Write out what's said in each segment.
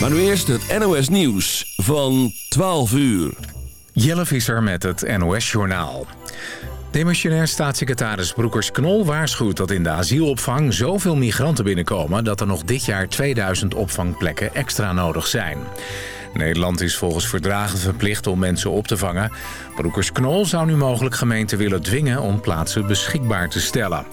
Maar nu eerst het NOS Nieuws van 12 uur. Jelle Visser met het NOS Journaal. Demissionair staatssecretaris Broekers-Knol waarschuwt dat in de asielopvang zoveel migranten binnenkomen... dat er nog dit jaar 2000 opvangplekken extra nodig zijn. Nederland is volgens verdragen verplicht om mensen op te vangen. Broekers-Knol zou nu mogelijk gemeenten willen dwingen om plaatsen beschikbaar te stellen.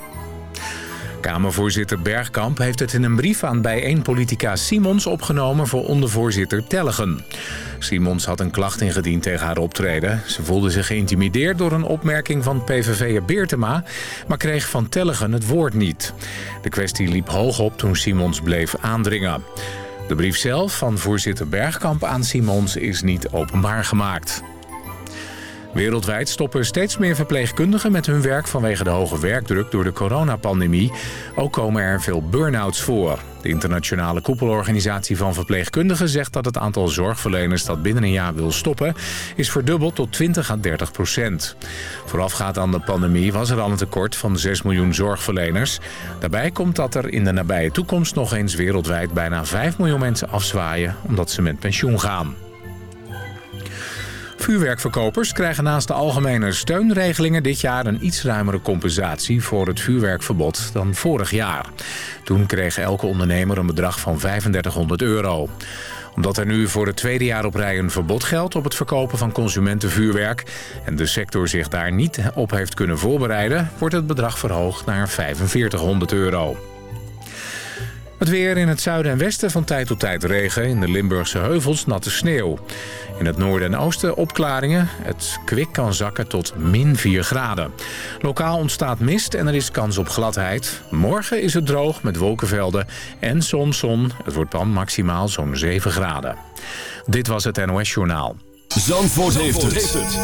Kamervoorzitter Bergkamp heeft het in een brief aan bijeenpolitica Simons opgenomen voor ondervoorzitter Tellegen. Simons had een klacht ingediend tegen haar optreden. Ze voelde zich geïntimideerd door een opmerking van PVV'er Beertema, maar kreeg van Tellegen het woord niet. De kwestie liep hoog op toen Simons bleef aandringen. De brief zelf van voorzitter Bergkamp aan Simons is niet openbaar gemaakt. Wereldwijd stoppen steeds meer verpleegkundigen met hun werk vanwege de hoge werkdruk door de coronapandemie. Ook komen er veel burn-outs voor. De internationale koepelorganisatie van verpleegkundigen zegt dat het aantal zorgverleners dat binnen een jaar wil stoppen is verdubbeld tot 20 à 30 procent. Voorafgaand aan de pandemie was er al een tekort van 6 miljoen zorgverleners. Daarbij komt dat er in de nabije toekomst nog eens wereldwijd bijna 5 miljoen mensen afzwaaien omdat ze met pensioen gaan. Vuurwerkverkopers krijgen naast de algemene steunregelingen dit jaar een iets ruimere compensatie voor het vuurwerkverbod dan vorig jaar. Toen kreeg elke ondernemer een bedrag van 3500 euro omdat er nu voor het tweede jaar op rij een verbod geldt op het verkopen van consumentenvuurwerk... en de sector zich daar niet op heeft kunnen voorbereiden... wordt het bedrag verhoogd naar 4500 euro. Het weer in het zuiden en westen van tijd tot tijd regen. In de Limburgse heuvels natte sneeuw. In het noorden en oosten opklaringen. Het kwik kan zakken tot min 4 graden. Lokaal ontstaat mist en er is kans op gladheid. Morgen is het droog met wolkenvelden en soms zon. Het wordt dan maximaal zo'n 7 graden. Dit was het NOS Journaal. Zandvoort, heeft, het.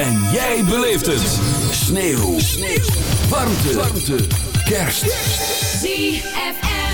En jij beleeft het. Sneeuw. Sneeuw. Warmte. Warmte. Kerst. ZFM.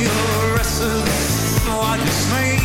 your essence. So I just made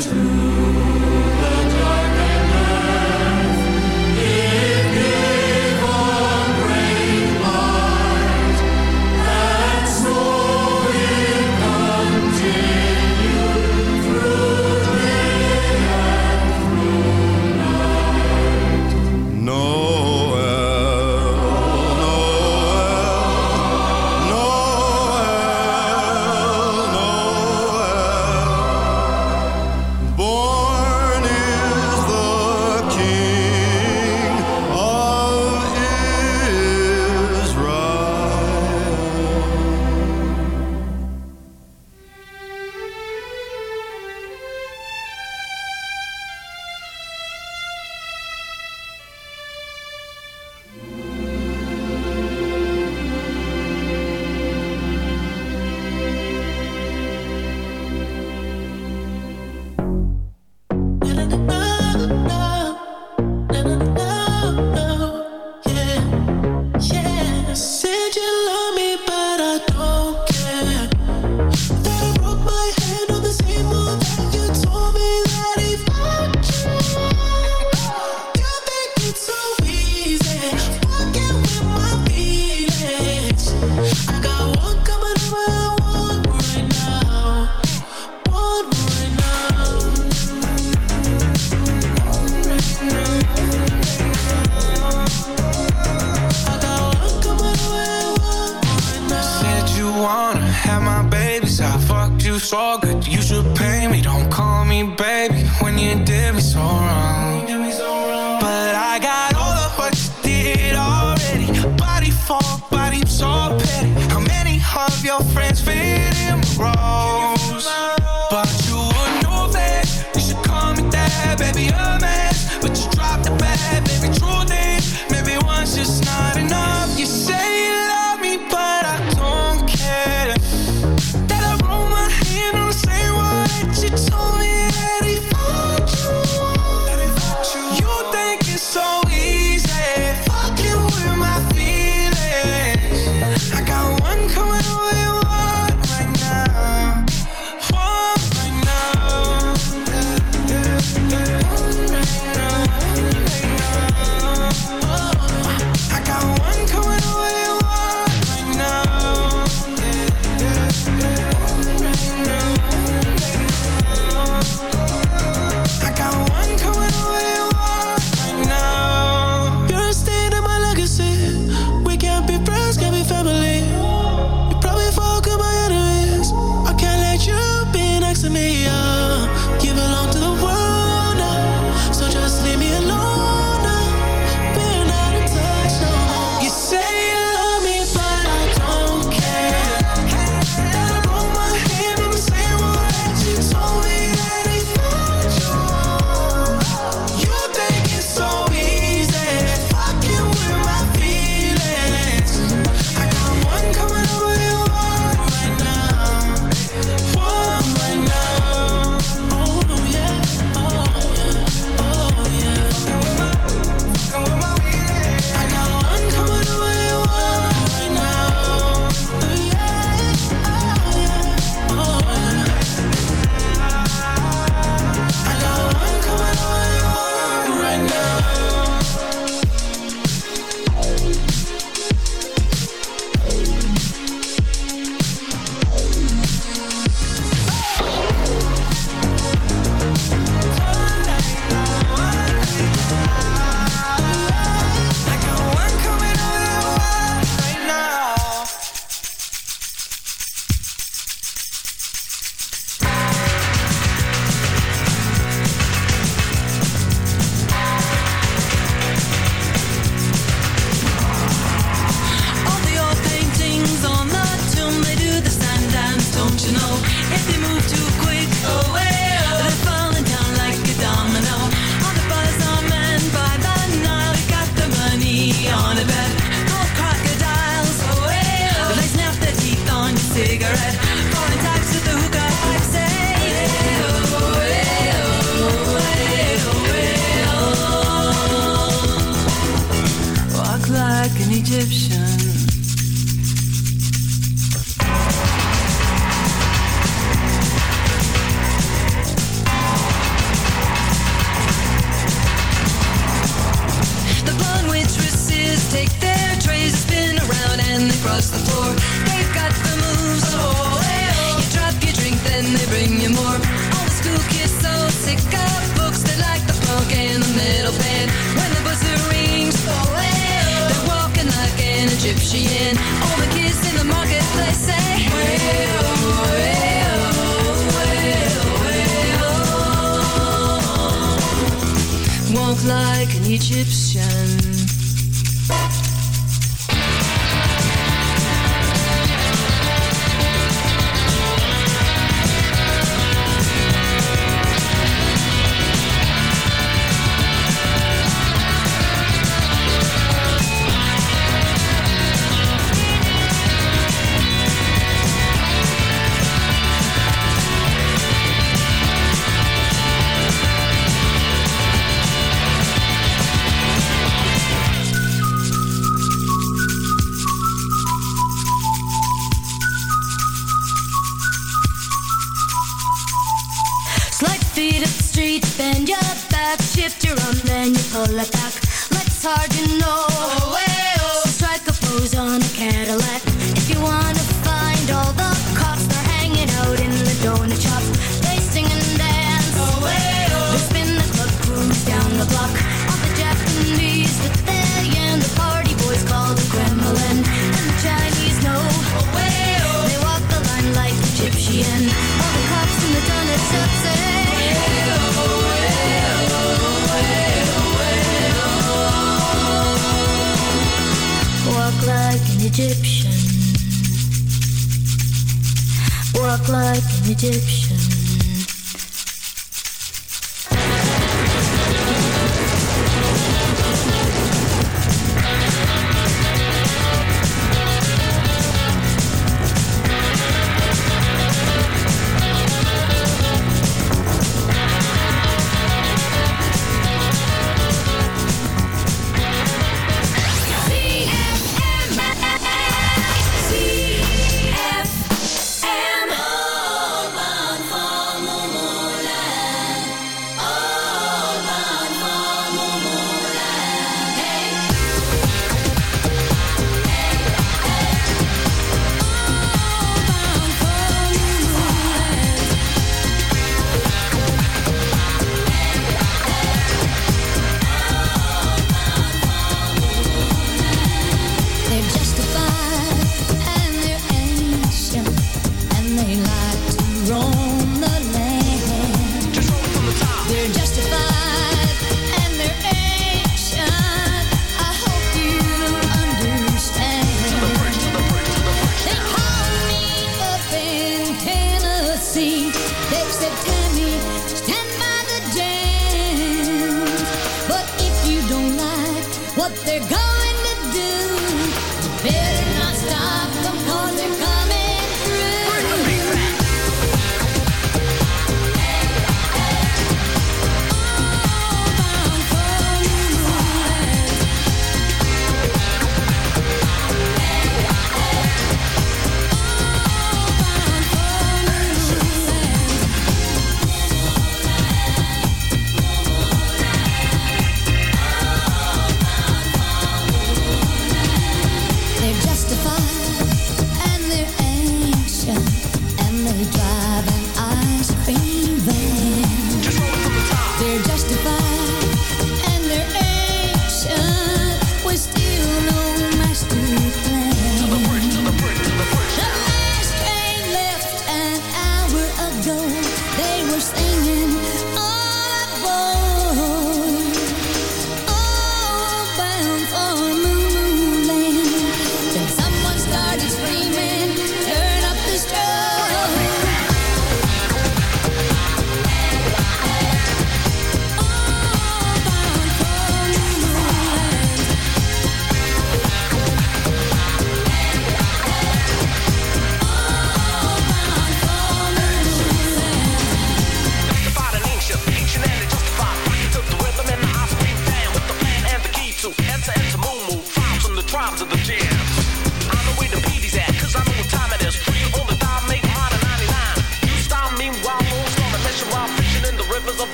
to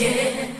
again.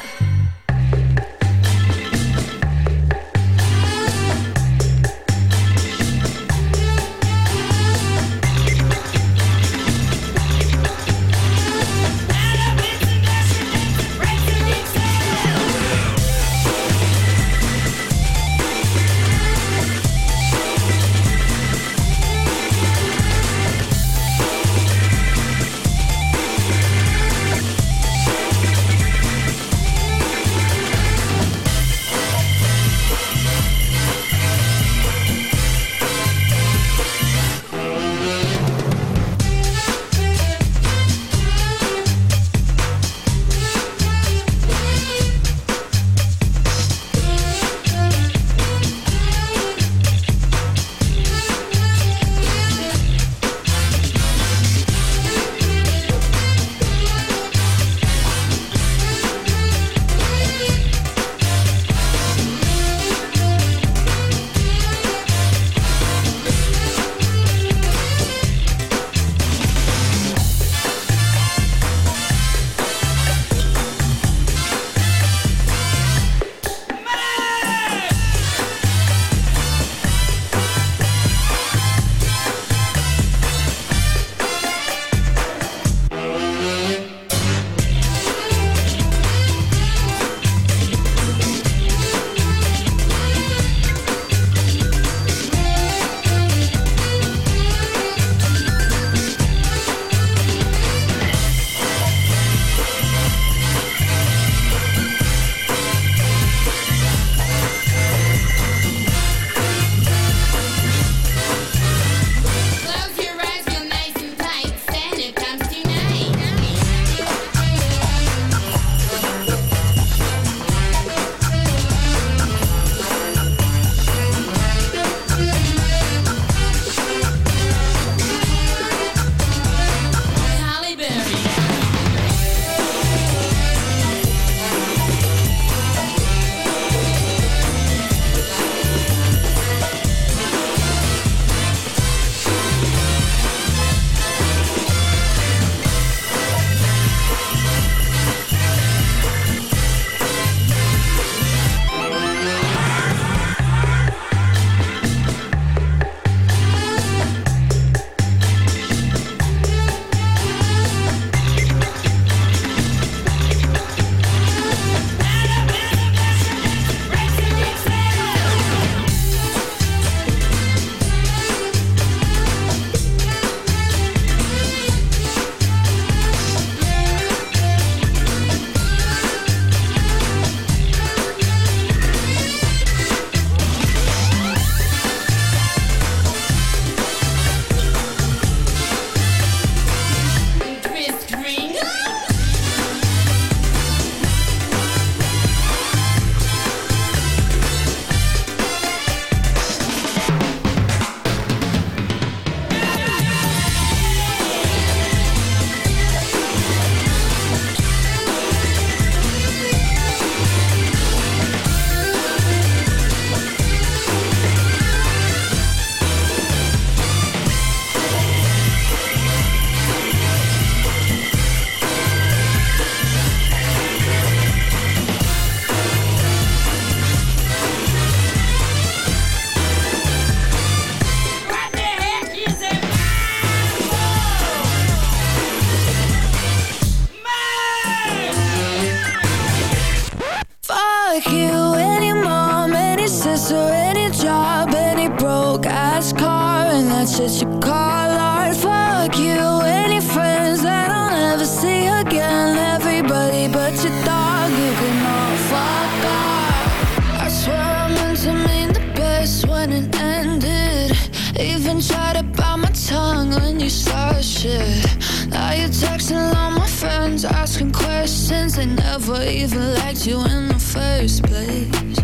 Any job and broke ass car And that's just your call art Fuck you and your friends that I'll never see again. Everybody but your dog, you can all fuck off. I swear I meant to mean the best when it ended. Even tried to bite my tongue when you started shit. Now you're texting all my friends asking questions. They never even liked you in the first place.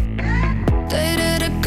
They did a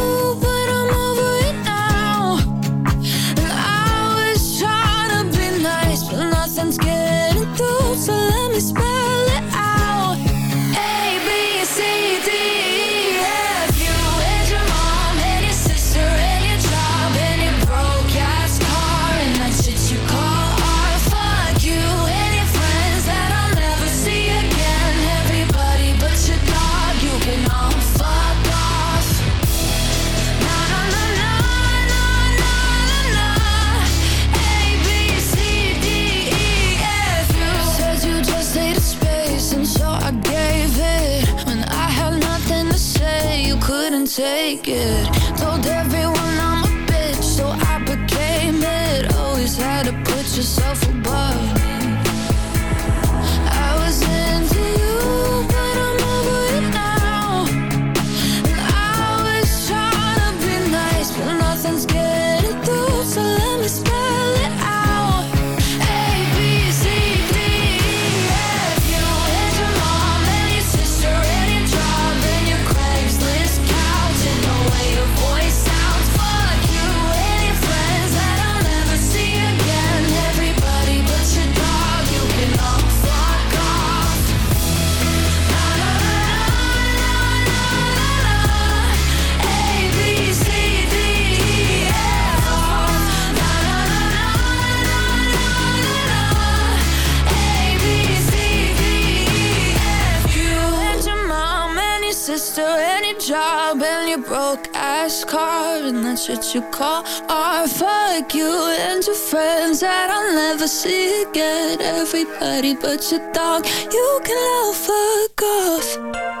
should you call or fuck you and your friends that I'll never see again? Everybody but your dog, you can all fuck off.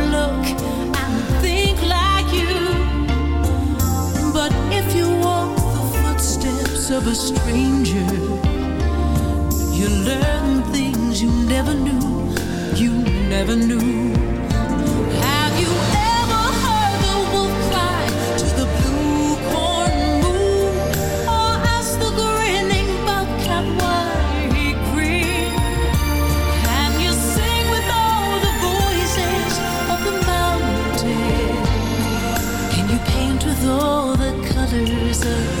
of a stranger. You learn things you never knew, you never knew. Have you ever heard the wolf cry to the blue corn moon? Or the grinning why he grinned? Can you sing with all the voices of the? Can you paint with all the colors of